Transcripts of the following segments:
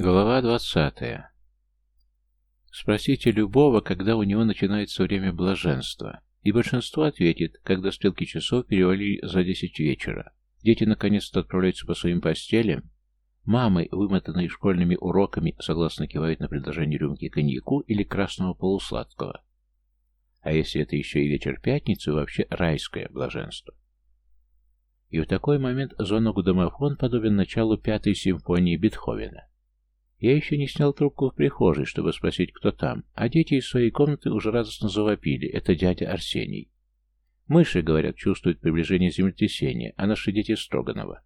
Глава двадцатая. Спросите любого, когда у него начинается время блаженства, и большинство ответит, когда стрелки часов перевалили за десять вечера. Дети наконец-то отправляются по своим постелям. Мамы, вымотанные школьными уроками, согласно кивают на предложение рюмки коньяку или красного полусладкого. А если это еще и вечер пятницы, вообще райское блаженство. И в такой момент звонок-домофон подобен началу пятой симфонии Бетховена. Я еще не снял трубку в прихожей, чтобы спросить, кто там, а дети из своей комнаты уже радостно завопили. Это дядя Арсений. Мыши, говорят, чувствуют приближение землетрясения, а наши дети Строганова.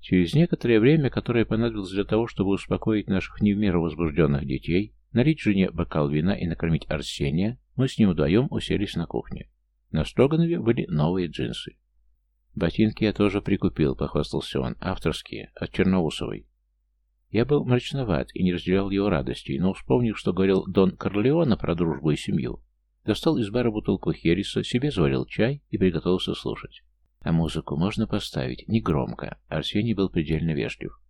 Через некоторое время, которое понадобилось для того, чтобы успокоить наших не в меру возбужденных детей, налить жене бокал вина и накормить Арсения, мы с ним вдвоем уселись на кухне. На Строганове были новые джинсы. «Ботинки я тоже прикупил», — похвастался он, — «авторские, от Черноусовой». Я был мрачноват и не разделял его радости, но, вспомнив, что говорил Дон Корлеона про дружбу и семью, достал из бара бутылку Хереса, себе заварил чай и приготовился слушать. А музыку можно поставить, не громко. Арсений был предельно вежлив.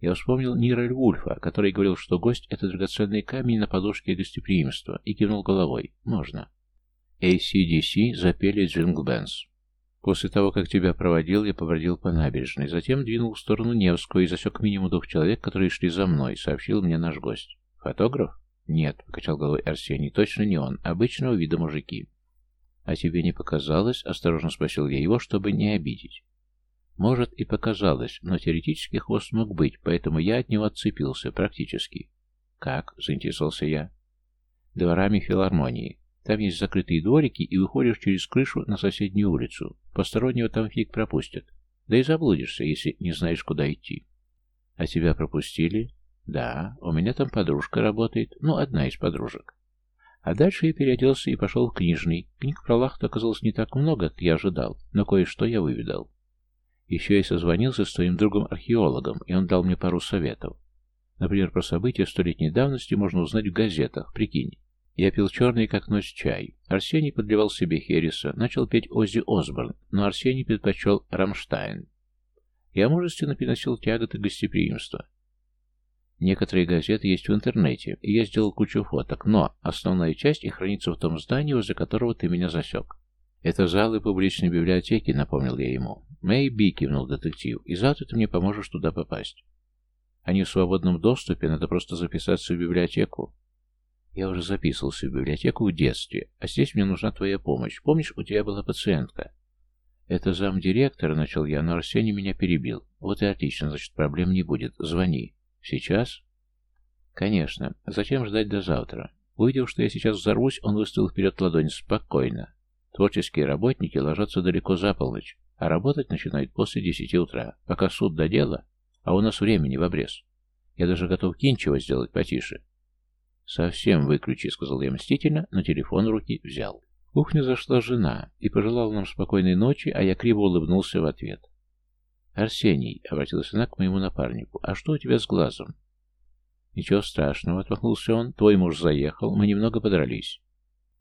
Я вспомнил Нира Вульфа, который говорил, что гость — это драгоценный камень на подушке гостеприимства, и кивнул головой. Можно. ACDC запели Джингл Бенс. После того, как тебя проводил, я побродил по набережной, затем двинул в сторону Невского и засек минимум двух человек, которые шли за мной, сообщил мне наш гость. Фотограф? Нет, покачал головой Арсений, точно не он, обычного вида мужики. А тебе не показалось? Осторожно спросил я его, чтобы не обидеть. Может, и показалось, но теоретически хвост мог быть, поэтому я от него отцепился, практически. Как? Заинтересовался я. Дворами филармонии. Там есть закрытые дворики, и выходишь через крышу на соседнюю улицу. Постороннего там фиг пропустят. Да и заблудишься, если не знаешь, куда идти. А тебя пропустили? Да, у меня там подружка работает. Ну, одна из подружек. А дальше я переоделся и пошел в книжный. Книг про Лахту оказалось не так много, как я ожидал, но кое-что я выведал. Еще я созвонился с твоим другом-археологом, и он дал мне пару советов. Например, про события столетней давности можно узнать в газетах, прикинь. Я пил черный, как ночь, чай. Арсений подливал себе Хереса, начал петь Оззи Осборн, но Арсений предпочел Рамштайн. Я мужественно переносил тяготы гостеприимства. Некоторые газеты есть в интернете, и я сделал кучу фоток, но основная часть их хранится в том здании, возле которого ты меня засек. Это залы публичной библиотеки, напомнил я ему. Мэй Би, кивнул детектив, и завтра ты мне поможешь туда попасть. Они в свободном доступе, надо просто записаться в библиотеку. Я уже записывался в библиотеку в детстве, а здесь мне нужна твоя помощь. Помнишь, у тебя была пациентка? Это замдиректора, начал я, но Арсений меня перебил. Вот и отлично, значит, проблем не будет. Звони. Сейчас? Конечно. Зачем ждать до завтра? Увидев, что я сейчас взорвусь, он выставил вперед ладонь. Спокойно. Творческие работники ложатся далеко за полночь, а работать начинают после десяти утра, пока суд до дела, а у нас времени в обрез. Я даже готов Кинчева сделать потише. «Совсем выключи», — сказал я мстительно, но телефон в руки взял. В кухню зашла жена и пожелала нам спокойной ночи, а я криво улыбнулся в ответ. «Арсений», — обратилась она к моему напарнику, — «а что у тебя с глазом?» «Ничего страшного», — отмахнулся он, — «твой муж заехал, мы немного подрались».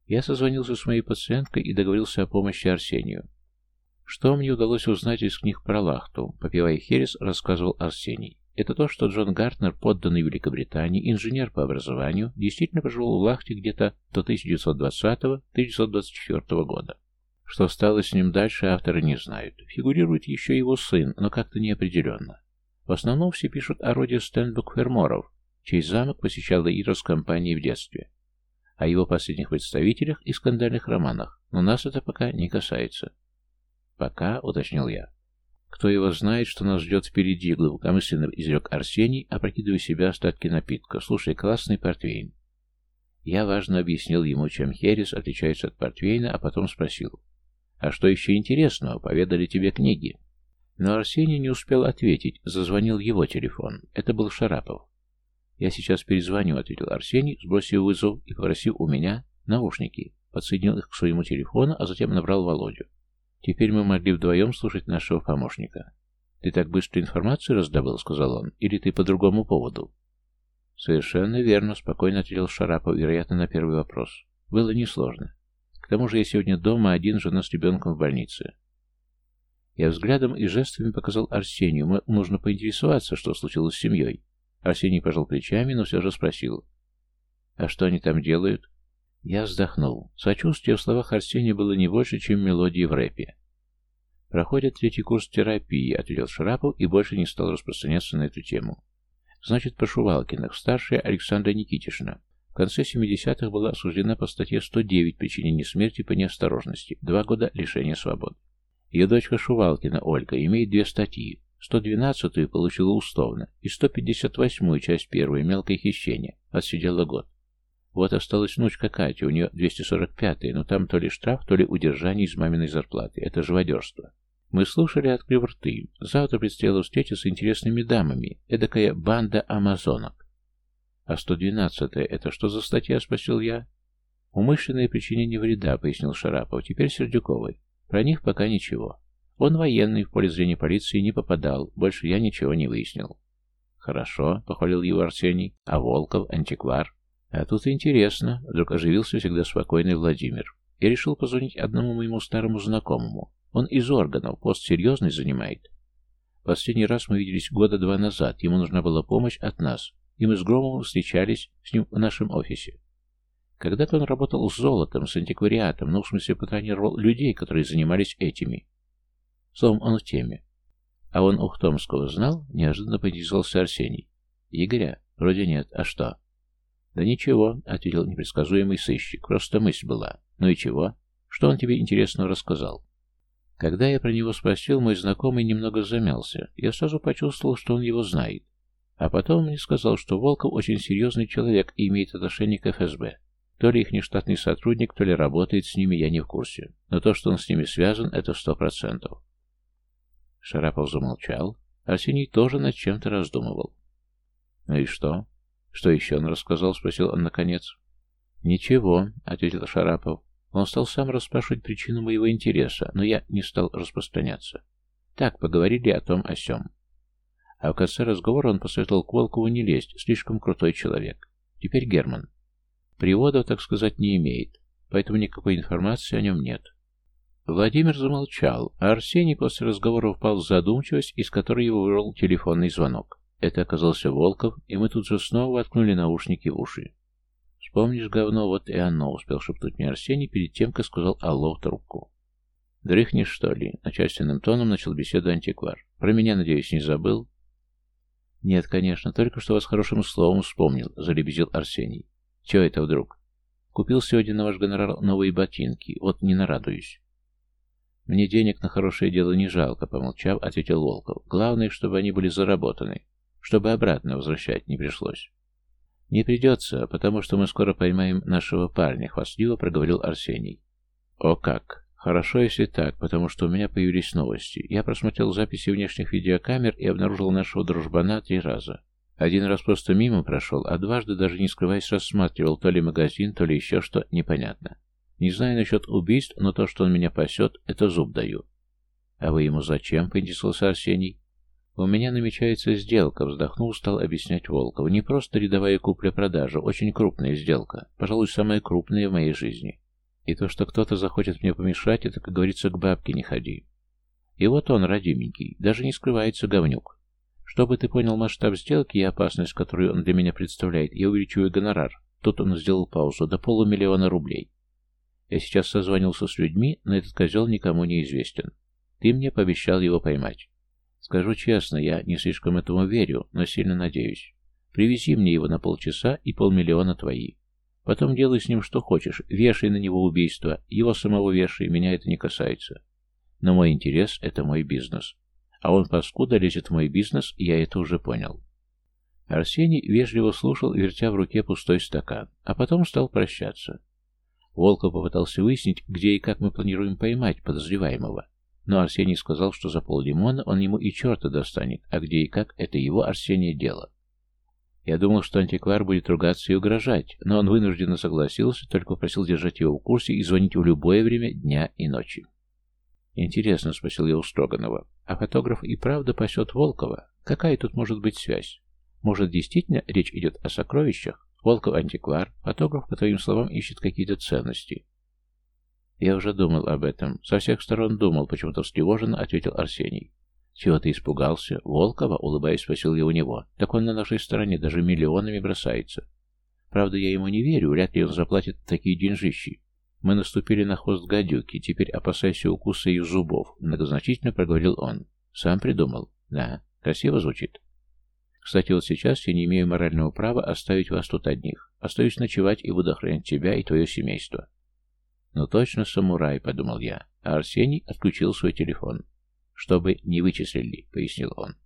Я созвонился с моей пациенткой и договорился о помощи Арсению. Что мне удалось узнать из книг про Лахту, попивая херес, рассказывал Арсений. Это то, что Джон Гартнер, подданный Великобритании, инженер по образованию, действительно прожил в Лахте где-то до 1920-1924 года. Что стало с ним дальше, авторы не знают. Фигурирует еще его сын, но как-то неопределенно. В основном все пишут о роде Стэнбук-Ферморов, чей замок посещала Ирос компании в детстве. О его последних представителях и скандальных романах, но нас это пока не касается. «Пока», — уточнил я. Кто его знает, что нас ждет впереди, глубокомысленно изрек Арсений, опрокидывая себя остатки напитка. Слушай, классный портвейн. Я важно объяснил ему, чем херес отличается от портвейна, а потом спросил. А что еще интересного, поведали тебе книги? Но Арсений не успел ответить, зазвонил его телефон. Это был Шарапов. «Я сейчас перезвоню», — ответил Арсений, сбросив вызов и попросив у меня наушники. Подсоединил их к своему телефону, а затем набрал Володю. Теперь мы могли вдвоем слушать нашего помощника. «Ты так быстро информацию раздобыл?» — сказал он. «Или ты по другому поводу?» «Совершенно верно», — спокойно ответил Шарапов, вероятно, на первый вопрос. «Было несложно. К тому же я сегодня дома, один жена с ребенком в больнице». Я взглядом и жестами показал Арсению. Нужно поинтересоваться, что случилось с семьей. Арсений пожал плечами, но все же спросил. «А что они там делают?» Я вздохнул. Сочувствие в словах Арсения было не больше, чем мелодии в рэпе. «Проходит третий курс терапии», — ответил Шарапов и больше не стал распространяться на эту тему. «Значит, по Шувалкиных. Старшая Александра Никитишна. В конце 70-х была осуждена по статье 109 причинение смерти по неосторожности. Два года лишения свободы. Ее дочка Шувалкина, Ольга, имеет две статьи. 112-ю получила условно, и 158-ю, часть первой, мелкое хищение, отсидела год. Вот осталась внучка Катя, у нее 245-я, но там то ли штраф, то ли удержание из маминой зарплаты. Это живодерство. Мы слушали, открыв рты. Завтра предстояло встретиться с интересными дамами. Эдакая банда амазонок. А 112-я, это что за статья, спросил я? Умышленное причинение вреда, пояснил Шарапов. Теперь Сердюковой. Про них пока ничего. Он военный, в поле зрения полиции не попадал, больше я ничего не выяснил. Хорошо, похвалил его Арсений. А Волков, антиквар? А тут интересно, вдруг оживился всегда спокойный Владимир. Я решил позвонить одному моему старому знакомому. Он из органов, пост серьезный занимает. Последний раз мы виделись года два назад, ему нужна была помощь от нас, и мы с Громовым встречались с ним в нашем офисе. Когда-то он работал с золотом, с антиквариатом, ну, в смысле, патронировал людей, которые занимались этими. Словом, он в теме. А он Ухтомского знал? Неожиданно поинтересовался Арсений. Игоря? Вроде нет. А что? Да ничего, ответил непредсказуемый сыщик. Просто мысль была. Ну и чего? Что он тебе интересно рассказал? Когда я про него спросил, мой знакомый немного замялся. Я сразу почувствовал, что он его знает. А потом мне сказал, что Волков очень серьезный человек и имеет отношение к ФСБ. То ли их нештатный сотрудник, то ли работает с ними, я не в курсе. Но то, что он с ними связан, это сто процентов. Шарапов замолчал. Арсений тоже над чем-то раздумывал. «Ну и что? Что еще он рассказал?» — спросил он наконец. «Ничего», — ответил Шарапов. Он стал сам расспрашивать причину моего интереса, но я не стал распространяться. Так, поговорили о том о сём. А в конце разговора он посоветовал к Волкову не лезть, слишком крутой человек. Теперь Герман. Приводов, так сказать, не имеет, поэтому никакой информации о нем нет. Владимир замолчал, а Арсений после разговора впал в задумчивость, из которой его вырвал телефонный звонок. Это оказался Волков, и мы тут же снова воткнули наушники в уши. «Вспомнишь, говно, вот и оно», — успел шепнуть мне Арсений перед тем, как сказал «Алло» в трубку. «Дрыхнешь, что ли?» — начальственным тоном начал беседу антиквар. «Про меня, надеюсь, не забыл?» «Нет, конечно, только что вас хорошим словом вспомнил», — залебезил Арсений. «Чего это вдруг?» «Купил сегодня на ваш гонорар новые ботинки, вот не нарадуюсь». «Мне денег на хорошее дело не жалко», — помолчав, ответил Волков. «Главное, чтобы они были заработаны, чтобы обратно возвращать не пришлось». «Не придется, потому что мы скоро поймаем нашего парня», — хвастливо проговорил Арсений. «О как! Хорошо, если так, потому что у меня появились новости. Я просмотрел записи внешних видеокамер и обнаружил нашего дружбана три раза. Один раз просто мимо прошел, а дважды, даже не скрываясь, рассматривал то ли магазин, то ли еще что, непонятно. Не знаю насчет убийств, но то, что он меня пасет, это зуб даю. А вы ему зачем? поинтересовался Арсений. У меня намечается сделка, вздохнул, стал объяснять Волков. Не просто рядовая купля-продажа, очень крупная сделка. Пожалуй, самая крупная в моей жизни. И то, что кто-то захочет мне помешать, это, как говорится, к бабке не ходи. И вот он, родименький, даже не скрывается говнюк. Чтобы ты понял масштаб сделки и опасность, которую он для меня представляет, я увеличиваю гонорар. Тут он сделал паузу до полумиллиона рублей. Я сейчас созвонился с людьми, но этот козел никому не известен. Ты мне пообещал его поймать. Скажу честно, я не слишком этому верю, но сильно надеюсь. Привези мне его на полчаса и полмиллиона твои. Потом делай с ним что хочешь, вешай на него убийство, его самого вешай, меня это не касается. Но мой интерес — это мой бизнес. А он, паскуда, лезет в мой бизнес, я это уже понял. Арсений вежливо слушал, вертя в руке пустой стакан, а потом стал прощаться. Волков попытался выяснить, где и как мы планируем поймать подозреваемого. Но Арсений сказал, что за поллимона он ему и черта достанет, а где и как, это его Арсения дело. Я думал, что антиквар будет ругаться и угрожать, но он вынужденно согласился, только попросил держать его в курсе и звонить в любое время дня и ночи. «Интересно», — спросил я у Строганова, — «а фотограф и правда пасет Волкова? Какая тут может быть связь? Может, действительно речь идет о сокровищах?» Волков антиквар, фотограф, по твоим словам, ищет какие-то ценности. Я уже думал об этом. Со всех сторон думал, почему-то встревоженно ответил Арсений. «Чего ты испугался?» «Волкова?» — улыбаясь, спросил я у него. «Так он на нашей стороне даже миллионами бросается. Правда, я ему не верю, вряд ли он заплатит такие деньжищи. Мы наступили на хвост гадюки, теперь опасайся укуса их зубов», — многозначительно проговорил он. «Сам придумал?» «Да, красиво звучит». «Кстати, вот сейчас я не имею морального права оставить вас тут одних. Остаюсь ночевать и буду охранять тебя и твое семейство». «Ну точно самурай», — подумал я, а Арсений отключил свой телефон. «Чтобы не вычислили», — пояснил он.